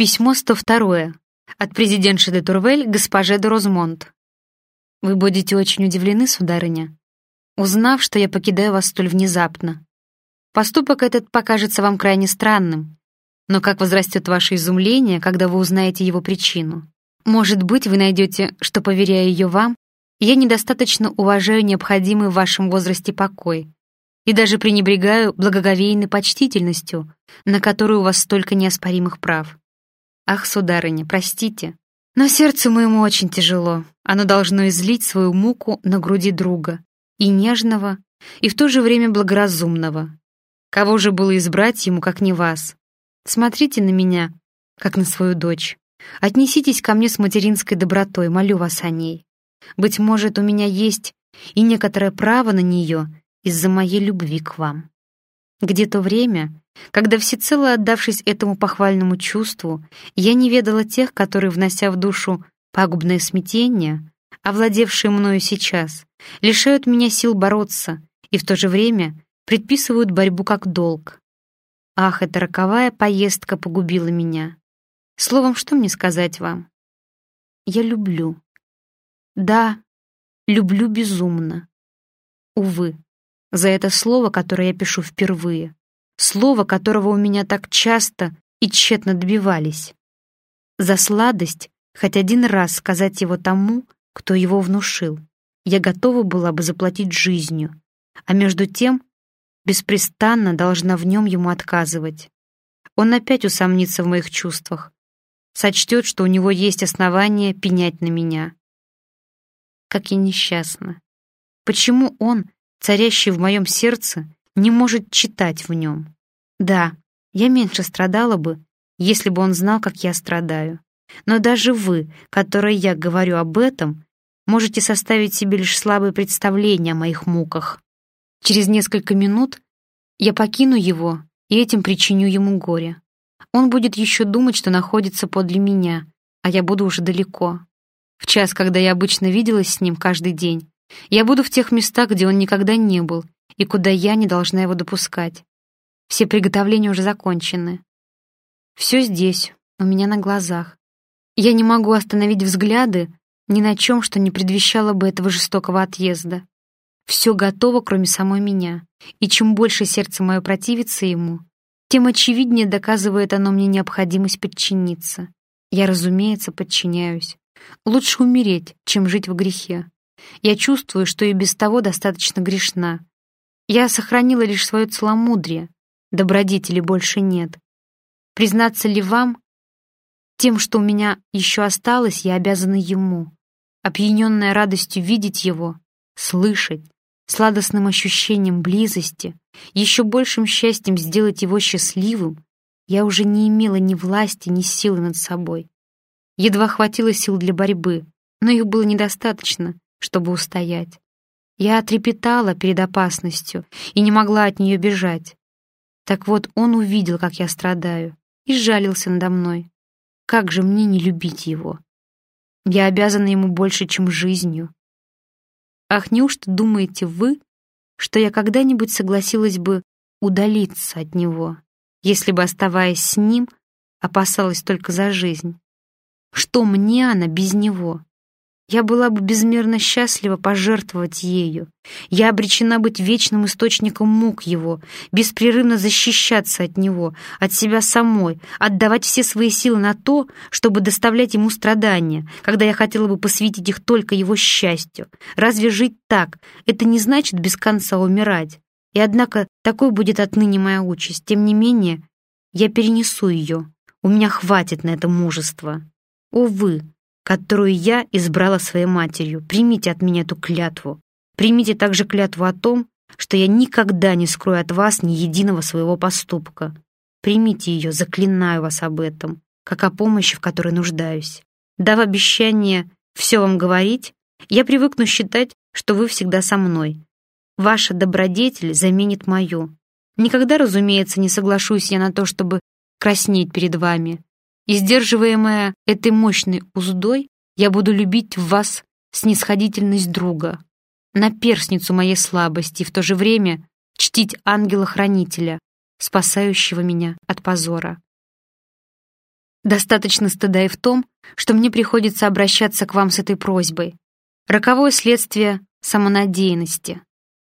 Письмо 102. От президентши де Турвель госпоже де Розмонт. Вы будете очень удивлены, сударыня, узнав, что я покидаю вас столь внезапно. Поступок этот покажется вам крайне странным, но как возрастет ваше изумление, когда вы узнаете его причину. Может быть, вы найдете, что, поверяя ее вам, я недостаточно уважаю необходимый в вашем возрасте покой и даже пренебрегаю благоговейной почтительностью, на которую у вас столько неоспоримых прав. Ах, сударыня, простите, но сердцу моему очень тяжело. Оно должно излить свою муку на груди друга, и нежного, и в то же время благоразумного. Кого же было избрать ему, как не вас? Смотрите на меня, как на свою дочь. Отнеситесь ко мне с материнской добротой, молю вас о ней. Быть может, у меня есть и некоторое право на нее из-за моей любви к вам. Где то время, когда всецело отдавшись этому похвальному чувству, я не ведала тех, которые, внося в душу пагубное смятение, овладевшие мною сейчас, лишают меня сил бороться и в то же время предписывают борьбу как долг. Ах, эта роковая поездка погубила меня. Словом, что мне сказать вам? Я люблю. Да, люблю безумно. Увы, за это слово, которое я пишу впервые, слово, которого у меня так часто и тщетно добивались. За сладость хоть один раз сказать его тому, кто его внушил, я готова была бы заплатить жизнью, а между тем беспрестанно должна в нем ему отказывать. Он опять усомнится в моих чувствах, сочтет, что у него есть основания пенять на меня. Как я несчастна. Почему он, царящий в моем сердце, не может читать в нем? Да, я меньше страдала бы, если бы он знал, как я страдаю. Но даже вы, которой я говорю об этом, можете составить себе лишь слабое представление о моих муках. Через несколько минут я покину его и этим причиню ему горе. Он будет еще думать, что находится подле меня, а я буду уже далеко. В час, когда я обычно виделась с ним каждый день, я буду в тех местах, где он никогда не был и куда я не должна его допускать. Все приготовления уже закончены. Все здесь, у меня на глазах. Я не могу остановить взгляды ни на чем, что не предвещало бы этого жестокого отъезда. Все готово, кроме самой меня, и чем больше сердце мое противится ему, тем очевиднее доказывает оно мне необходимость подчиниться. Я, разумеется, подчиняюсь. Лучше умереть, чем жить в грехе. Я чувствую, что и без того достаточно грешна. Я сохранила лишь свое целомудрие. Добродетели больше нет. Признаться ли вам, тем, что у меня еще осталось, я обязана ему. Опьяненная радостью видеть его, слышать, сладостным ощущением близости, еще большим счастьем сделать его счастливым, я уже не имела ни власти, ни силы над собой. Едва хватило сил для борьбы, но их было недостаточно, чтобы устоять. Я отрепетала перед опасностью и не могла от нее бежать. Так вот, он увидел, как я страдаю, и сжалился надо мной. Как же мне не любить его? Я обязана ему больше, чем жизнью. Ах, неужто думаете вы, что я когда-нибудь согласилась бы удалиться от него, если бы, оставаясь с ним, опасалась только за жизнь? Что мне она без него? Я была бы безмерно счастлива пожертвовать ею. Я обречена быть вечным источником мук его, беспрерывно защищаться от него, от себя самой, отдавать все свои силы на то, чтобы доставлять ему страдания, когда я хотела бы посвятить их только его счастью. Разве жить так? Это не значит без конца умирать. И однако такой будет отныне моя участь. Тем не менее, я перенесу ее. У меня хватит на это мужества. Увы, которую я избрала своей матерью. Примите от меня эту клятву. Примите также клятву о том, что я никогда не скрою от вас ни единого своего поступка. Примите ее, заклинаю вас об этом, как о помощи, в которой нуждаюсь. Дав обещание все вам говорить, я привыкну считать, что вы всегда со мной. Ваша добродетель заменит мою. Никогда, разумеется, не соглашусь я на то, чтобы краснеть перед вами. И сдерживаемая этой мощной уздой, я буду любить в вас снисходительность друга, наперсницу моей слабости и в то же время чтить ангела-хранителя, спасающего меня от позора. Достаточно стыда и в том, что мне приходится обращаться к вам с этой просьбой. Роковое следствие самонадеянности.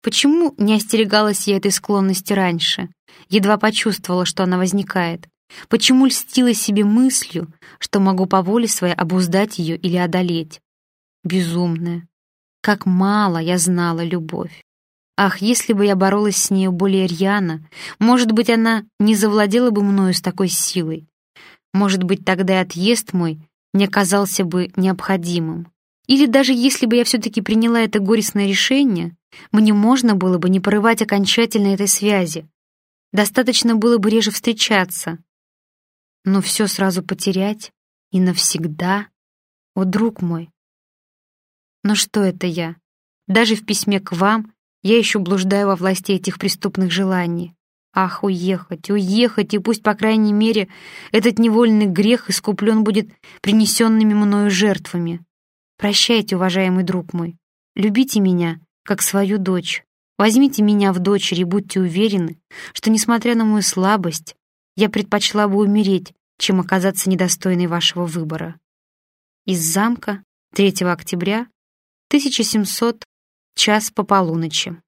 Почему не остерегалась я этой склонности раньше? Едва почувствовала, что она возникает. Почему льстила себе мыслью, что могу по воле своей обуздать ее или одолеть? Безумная. Как мало я знала любовь. Ах, если бы я боролась с нею более рьяно, может быть, она не завладела бы мною с такой силой. Может быть, тогда отъезд мой мне казался бы необходимым. Или даже если бы я все-таки приняла это горестное решение, мне можно было бы не порывать окончательно этой связи. Достаточно было бы реже встречаться. Но все сразу потерять и навсегда. О, друг мой! Но что это я? Даже в письме к вам я еще блуждаю во власти этих преступных желаний. Ах, уехать, уехать, и пусть, по крайней мере, этот невольный грех искуплен будет принесенными мною жертвами. Прощайте, уважаемый друг мой. Любите меня, как свою дочь. Возьмите меня в дочери и будьте уверены, что, несмотря на мою слабость, я предпочла бы умереть, чем оказаться недостойной вашего выбора. Из замка 3 октября 1700 час по полуночи.